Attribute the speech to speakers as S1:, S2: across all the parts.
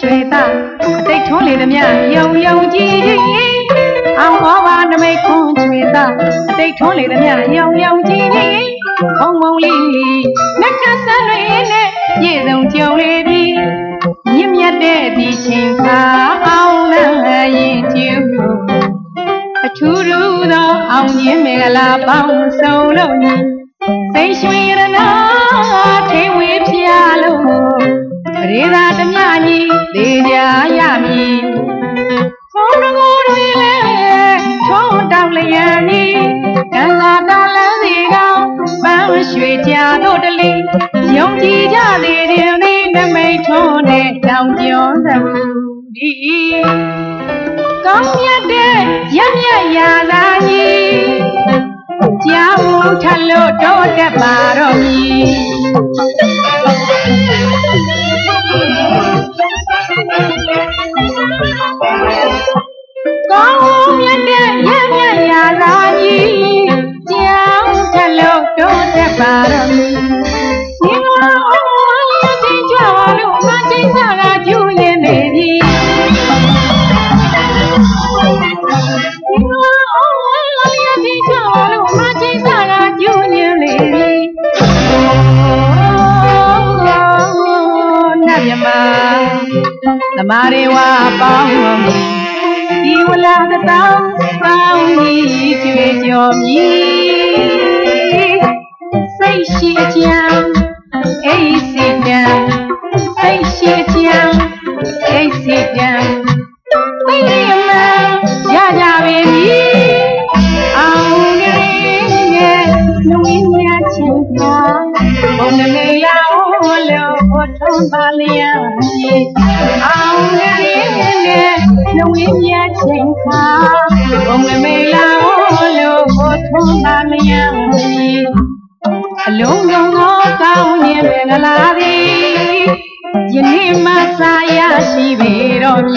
S1: ချွေတာတိတ်ထွန်းလေသမျှယုံယုံကြည်ကြည်အောင်ဟောပါနမိတ်ခွန်ချွေတာတိတ်ထွန်းလေသမျှယုံယုံကြည်ကြည်ဘုံဘုံလေးနှက်ကဆန်းတွေနဲ့ပြည့်စုံကြုံလေပြီမြင့်မြတ်တဲ့ဒီချိန်ခါအောင်လည်းရင်ကျူအထူးထူးသောအောင်ခြင်းမင်္ဂလာပေါင်းစုံလို့ မိတ်ထုံးနဲ့တောင်ကျော်သမှုဒီကောင်းမြတ်တဲ့ရမြတ်ရာသာကြီးကြောင်းထလို့တော့တတ်ပါတော့မည် မားတွေဝါပေါင်းတော်မူဒီဝလာတသောပေါင်းကြီးကျွေကြော်မြည်စိတ်ရှိအကြံအိစိတံစိတ်ရှိအကြံအိစိတံဝိရိယမရကြပေပြီအောင်ရင်းရဲ့လူရင်းများချင်းသာဘုံနေလာလို့ဘုထုံးပါလျ လူရင်းများချင်းသာဘုံမေလာလို့ဘုထုံးပါလျက်အလုံးစုံသောကောင်းခြင်းမင်္ဂလာသည်ယနေ့မှစာရရှိပေတော်မ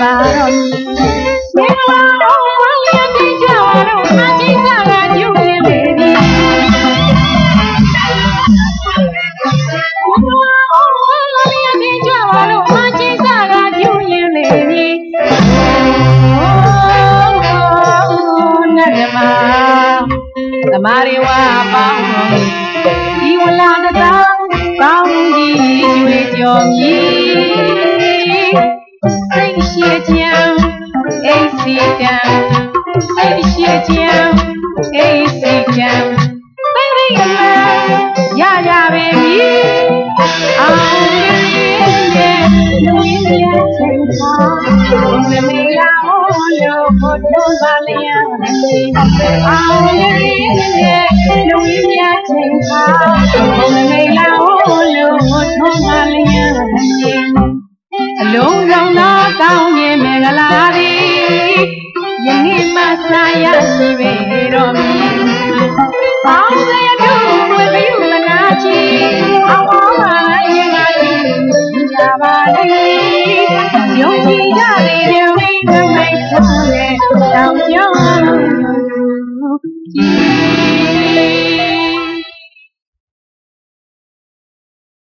S1: တိုးတက်ပါတော့မည်မင်္ဂလာတော်ဝါလျက်တင်ကြတော့အကြီးစားကကျူးနေလေသည်သမာရီဝါပေါင်းဒီဝလာတသောကောင်းကြီးကျွေကြော်မြည် ရရပေပြီအောင်ရင်းရဲ့လူရင်းရဲ့ချိန်ခါဘုံမီလာလို့ဘုထုံးပါလျက်အောင်ရင်းရဲ့လူရင်းရဲ့ချိန်ခါဘုံမီလာလို့ဘုထုံးပါလျက်အလုံးစုံသောကောင်းခြင်းမင်္ဂလာသည်ယနေ့မှစာရရှိပေ